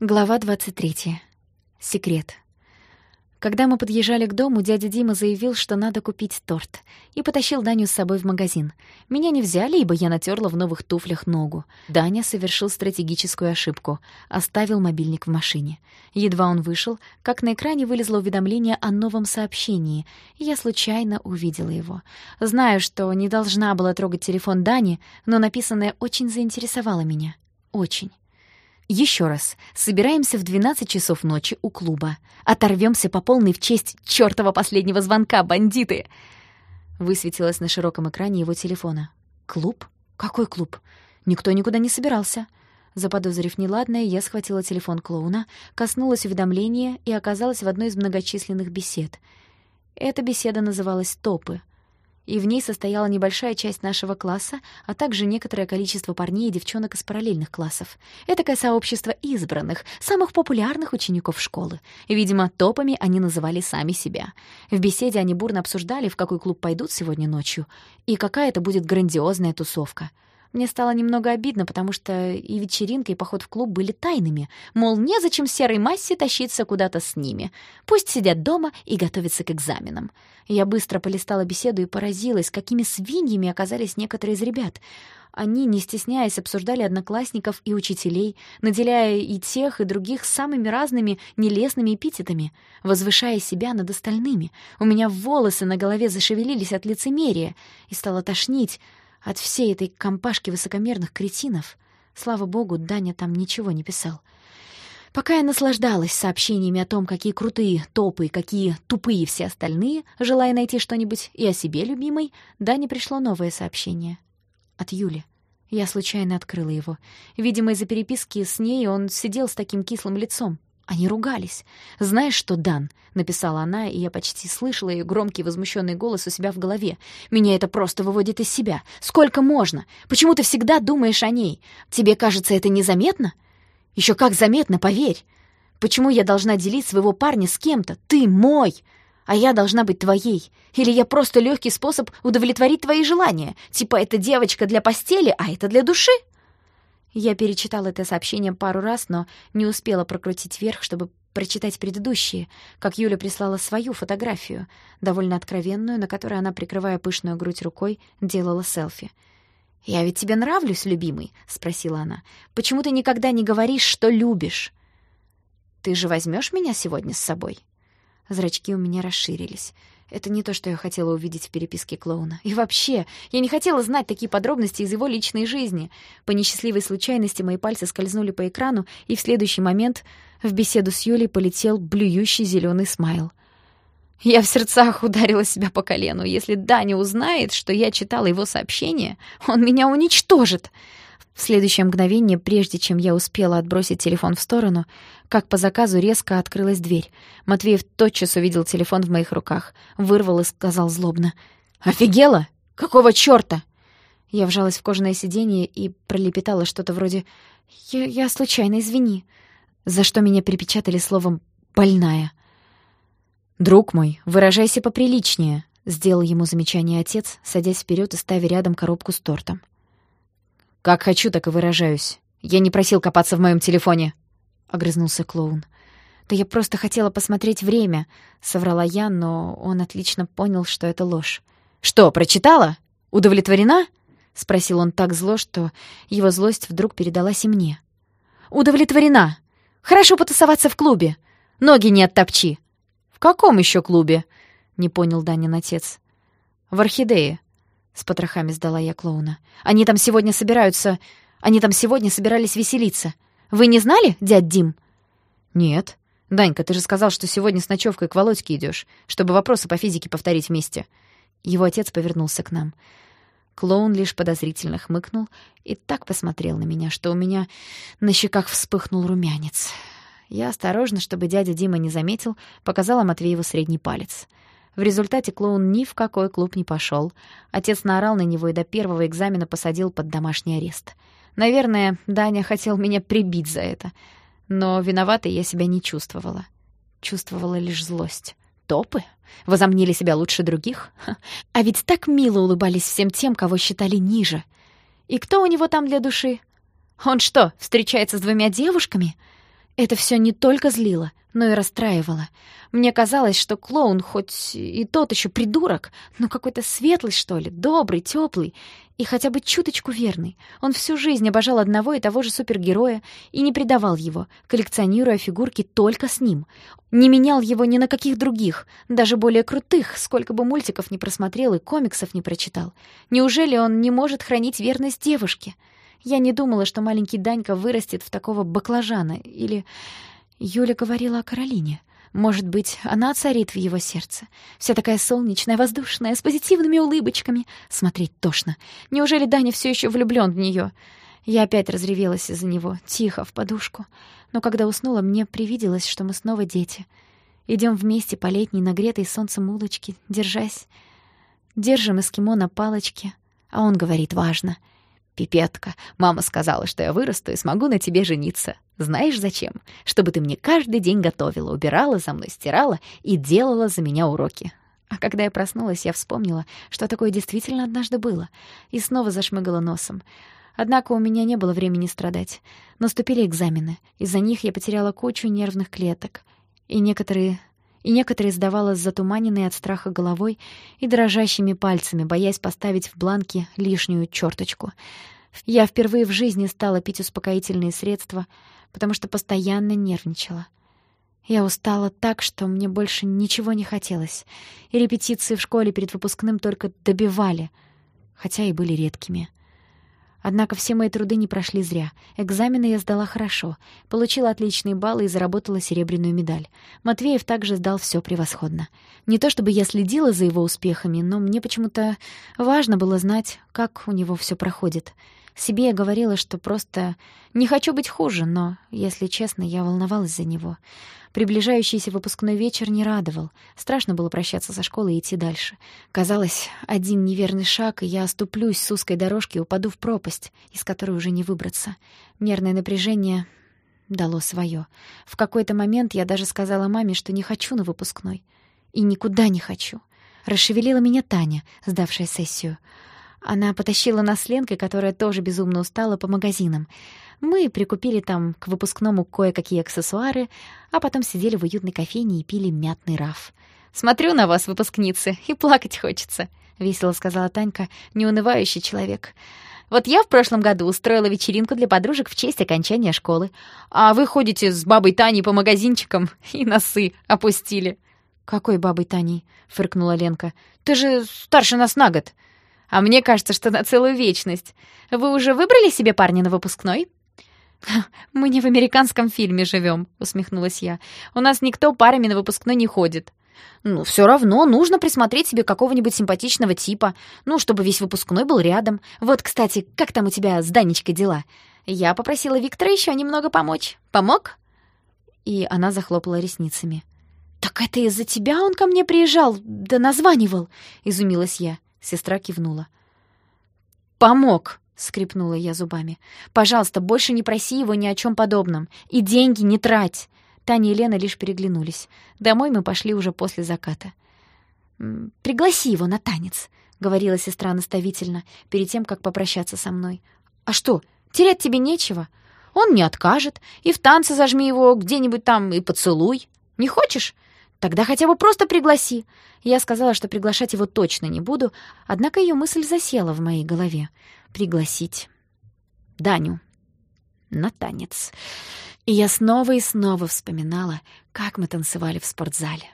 Глава 23. Секрет. Когда мы подъезжали к дому, дядя Дима заявил, что надо купить торт, и потащил Даню с собой в магазин. Меня не взяли, ибо я натерла в новых туфлях ногу. Даня совершил стратегическую ошибку — оставил мобильник в машине. Едва он вышел, как на экране вылезло уведомление о новом сообщении, и я случайно увидела его. Знаю, что не должна была трогать телефон Дани, но написанное очень заинтересовало меня. Очень. Еще раз. Собираемся в 12 часов ночи у клуба. Оторвемся по полной в честь чёртова последнего звонка, бандиты!» Высветилось на широком экране его телефона. «Клуб? Какой клуб? Никто никуда не собирался». Заподозрив неладное, я схватила телефон клоуна, коснулась уведомления и оказалась в одной из многочисленных бесед. Эта беседа называлась «Топы» и в ней состояла небольшая часть нашего класса, а также некоторое количество парней и девчонок из параллельных классов. Этакое сообщество избранных, самых популярных учеников школы. Видимо, топами они называли сами себя. В беседе они бурно обсуждали, в какой клуб пойдут сегодня ночью, и какая это будет грандиозная тусовка — мне стало немного обидно, потому что и вечеринка, и поход в клуб были тайными. Мол, незачем серой массе тащиться куда-то с ними. Пусть сидят дома и готовятся к экзаменам. Я быстро полистала беседу и поразилась, какими свиньями оказались некоторые из ребят. Они, не стесняясь, обсуждали одноклассников и учителей, наделяя и тех, и других самыми разными нелестными эпитетами, возвышая себя над остальными. У меня волосы на голове зашевелились от лицемерия, и стало тошнить, от всей этой компашки высокомерных кретинов. Слава богу, Даня там ничего не писал. Пока я наслаждалась сообщениями о том, какие крутые топы какие тупые все остальные, желая найти что-нибудь и о себе любимой, Дане пришло новое сообщение. От Юли. Я случайно открыла его. Видимо, из-за переписки с ней он сидел с таким кислым лицом. Они ругались. «Знаешь что, Дан?» — написала она, и я почти слышала ее громкий возмущенный голос у себя в голове. «Меня это просто выводит из себя. Сколько можно? Почему ты всегда думаешь о ней? Тебе кажется это незаметно? Еще как заметно, поверь. Почему я должна делить своего парня с кем-то? Ты мой!» а я должна быть твоей. Или я просто легкий способ удовлетворить твои желания. Типа, это девочка для постели, а это для души. Я перечитала это сообщение пару раз, но не успела прокрутить вверх, чтобы прочитать предыдущие, как Юля прислала свою фотографию, довольно откровенную, на которой она, прикрывая пышную грудь рукой, делала селфи. «Я ведь тебе нравлюсь, любимый?» — спросила она. «Почему ты никогда не говоришь, что любишь?» «Ты же возьмешь меня сегодня с собой?» Зрачки у меня расширились. Это не то, что я хотела увидеть в переписке клоуна. И вообще, я не хотела знать такие подробности из его личной жизни. По несчастливой случайности мои пальцы скользнули по экрану, и в следующий момент в беседу с Юлей полетел блюющий зеленый смайл. Я в сердцах ударила себя по колену. Если Даня узнает, что я читала его сообщение, он меня уничтожит. В следующее мгновение, прежде чем я успела отбросить телефон в сторону, как по заказу резко открылась дверь. Матвеев тотчас увидел телефон в моих руках, вырвал и сказал злобно. «Офигела? Какого чёрта?» Я вжалась в кожаное сиденье и пролепетала что-то вроде «Я, я случайно, извини», за что меня припечатали словом «больная». «Друг мой, выражайся поприличнее», — сделал ему замечание отец, садясь вперед и ставя рядом коробку с тортом. «Как хочу, так и выражаюсь. Я не просил копаться в моем телефоне», — огрызнулся клоун. «Да я просто хотела посмотреть время», — соврала я, но он отлично понял, что это ложь. «Что, прочитала? Удовлетворена?» — спросил он так зло, что его злость вдруг передалась и мне. «Удовлетворена! Хорошо потусоваться в клубе! Ноги не оттопчи!» «В каком еще клубе?» — не понял Данин отец. «В орхидее», с потрохами сдала я клоуна. «Они там сегодня собираются... Они там сегодня собирались веселиться. Вы не знали, дядь Дим?» «Нет. Данька, ты же сказал, что сегодня с ночевкой к Володьке идешь, чтобы вопросы по физике повторить вместе». Его отец повернулся к нам. Клоун лишь подозрительно хмыкнул и так посмотрел на меня, что у меня на щеках вспыхнул румянец. Я осторожно, чтобы дядя Дима не заметил, показала Матвееву средний палец — в результате клоун ни в какой клуб не пошел. Отец наорал на него и до первого экзамена посадил под домашний арест. Наверное, Даня хотел меня прибить за это. Но виноватой я себя не чувствовала. Чувствовала лишь злость. Топы? Возомнили себя лучше других? А ведь так мило улыбались всем тем, кого считали ниже. И кто у него там для души? Он что, встречается с двумя девушками? Это все не только злило, но и расстраивало. Мне казалось, что клоун хоть и тот еще придурок, но какой-то светлый, что ли, добрый, теплый и хотя бы чуточку верный. Он всю жизнь обожал одного и того же супергероя и не предавал его, коллекционируя фигурки только с ним. Не менял его ни на каких других, даже более крутых, сколько бы мультиков не просмотрел и комиксов не прочитал. Неужели он не может хранить верность девушке? Я не думала, что маленький Данька вырастет в такого баклажана. Или Юля говорила о Каролине. Может быть, она царит в его сердце. Вся такая солнечная, воздушная, с позитивными улыбочками. Смотреть тошно. Неужели Даня все еще влюблен в нее? Я опять разревелась из-за него, тихо, в подушку. Но когда уснула, мне привиделось, что мы снова дети. Идем вместе по летней, нагретой солнцем улочке, держась. Держим эскимо на палочке. А он говорит «важно». «Пипетка, мама сказала, что я вырасту и смогу на тебе жениться. Знаешь зачем? Чтобы ты мне каждый день готовила, убирала за мной, стирала и делала за меня уроки». А когда я проснулась, я вспомнила, что такое действительно однажды было, и снова зашмыгала носом. Однако у меня не было времени страдать. Наступили экзамены. Из-за них я потеряла кучу нервных клеток. И некоторые и некоторые сдавала с затуманенной от страха головой и дрожащими пальцами, боясь поставить в бланке лишнюю черточку. Я впервые в жизни стала пить успокоительные средства, потому что постоянно нервничала. Я устала так, что мне больше ничего не хотелось, и репетиции в школе перед выпускным только добивали, хотя и были редкими. Однако все мои труды не прошли зря. Экзамены я сдала хорошо, получила отличные баллы и заработала серебряную медаль. Матвеев также сдал все превосходно. Не то чтобы я следила за его успехами, но мне почему-то важно было знать, как у него все проходит. Себе я говорила, что просто не хочу быть хуже, но, если честно, я волновалась за него. Приближающийся выпускной вечер не радовал. Страшно было прощаться со школой и идти дальше. Казалось, один неверный шаг, и я оступлюсь с узкой дорожки и упаду в пропасть, из которой уже не выбраться. Нервное напряжение дало свое. В какой-то момент я даже сказала маме, что не хочу на выпускной. И никуда не хочу. Расшевелила меня Таня, сдавшая сессию. Она потащила нас с Ленкой, которая тоже безумно устала, по магазинам. Мы прикупили там к выпускному кое-какие аксессуары, а потом сидели в уютной кофейне и пили мятный раф. «Смотрю на вас, выпускницы, и плакать хочется», — весело сказала Танька, неунывающий человек. «Вот я в прошлом году устроила вечеринку для подружек в честь окончания школы, а вы ходите с бабой Таней по магазинчикам и носы опустили». «Какой бабой Таней?» — фыркнула Ленка. «Ты же старше нас на год». А мне кажется, что на целую вечность. Вы уже выбрали себе парня на выпускной?» «Мы не в американском фильме живем», — усмехнулась я. «У нас никто парами на выпускной не ходит». «Ну, все равно нужно присмотреть себе какого-нибудь симпатичного типа, ну, чтобы весь выпускной был рядом. Вот, кстати, как там у тебя с Данечкой дела? Я попросила Виктора еще немного помочь. Помог?» И она захлопала ресницами. «Так это из-за тебя он ко мне приезжал, да названивал?» — изумилась я. Сестра кивнула. «Помог!» — скрипнула я зубами. «Пожалуйста, больше не проси его ни о чем подобном. И деньги не трать!» Таня и Лена лишь переглянулись. Домой мы пошли уже после заката. «Пригласи его на танец», — говорила сестра наставительно, перед тем, как попрощаться со мной. «А что, терять тебе нечего? Он не откажет, и в танце зажми его где-нибудь там и поцелуй. Не хочешь? Тогда хотя бы просто пригласи. Я сказала, что приглашать его точно не буду, однако ее мысль засела в моей голове. Пригласить Даню на танец. И я снова и снова вспоминала, как мы танцевали в спортзале.